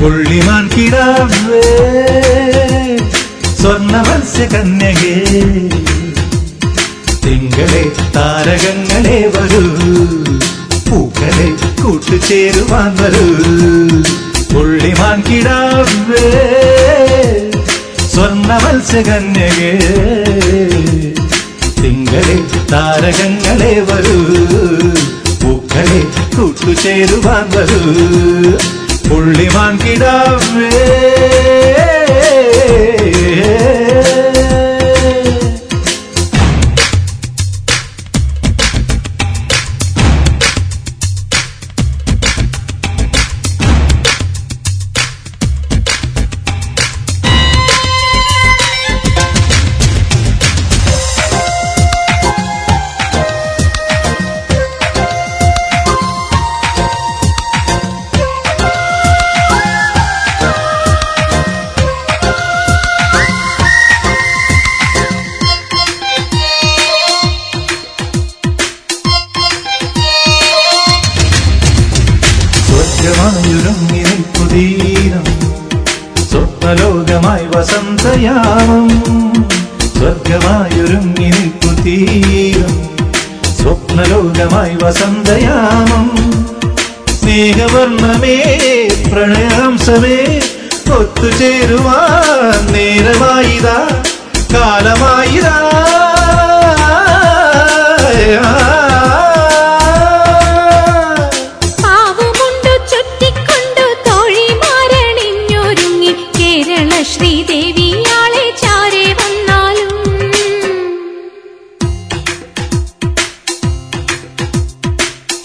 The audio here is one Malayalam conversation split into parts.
പുള്ളിമാൻ കിടാവേ സ്വർണ മത്സ്യകന്യകേ തിങ്കളെ താരകങ്ങളെ വരൂ. പൂക്കളെ കൂട്ടുചേരുവാൻ വരൂ. പുള്ളിമാൻ കിടാവേ സ്വർണ മത്സ്യകന്യകേ തിങ്കളെ താരകങ്ങളെ വരൂ. പൂക്കളെ കൂട്ടുചേരുവാൻ വരൂ. പുള്ളിമാൻ കിടാവേ സ്വപ്നലോകമായി വസന്തയാമം സ്വർഗമായൊരുങ്ങി നിൽക്കുതീരം സ്വപ്നലോകമായി വസന്തയാമം സ്നേഹവർണമേ പ്രണയാംസമേ ഒത്തുചേരുവാൻ നേരമായിതാ കാലമായിതാ.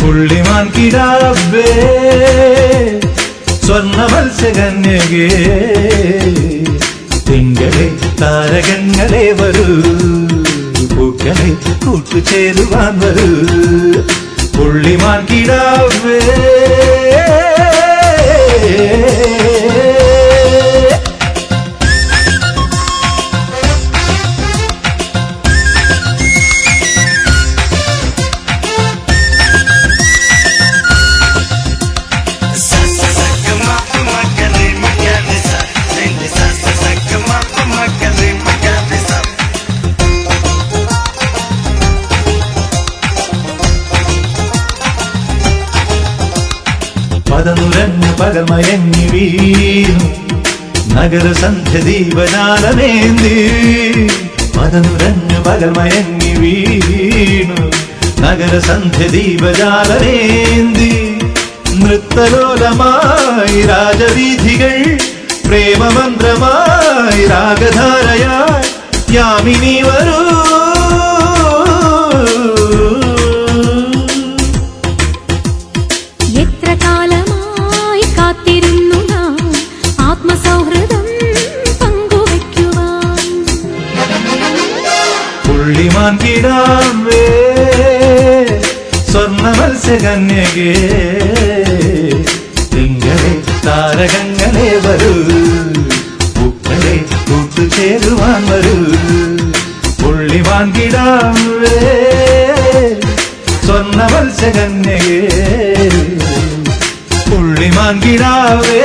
പുള്ളിമാൻ കിടാവേ സ്വർണ മത്സ്യകന്യകേ തിങ്കളെ താരകങ്ങളെ വരൂ പൂക്കളെ കൂട്ടുചേരുവാൻ വരൂ. പുള്ളിമാൻ കിടാവേ പദനുരഞ്ഞു പകമയങ്ങി വീണു നഗരസന്ധ്യ ദീപജാലമേന്തി പദനുരഞ്ഞു പകമയങ്ങി വീണു നഗരസന്ധ്യ ദീപജാലമേന്തി നൃത്തലോലമായി രാജവീഥികൾ പ്രേമമന്ത്രമായി രാഗധാരയായി യാമിനി വരൂ. പുള്ളിമാൻ കിടാവേ സ്വർണ മത്സ്യകന്യകേ തിങ്കളെ താരകങ്ങളെ വരൂ പൂക്കളെ കൂട്ടുചേരുവാൻ വരൂ. പുള്ളിമാൻ കിടാവേ സ്വർണ മത്സ്യകന്യകേ പുള്ളിമാൻ കിടാവേ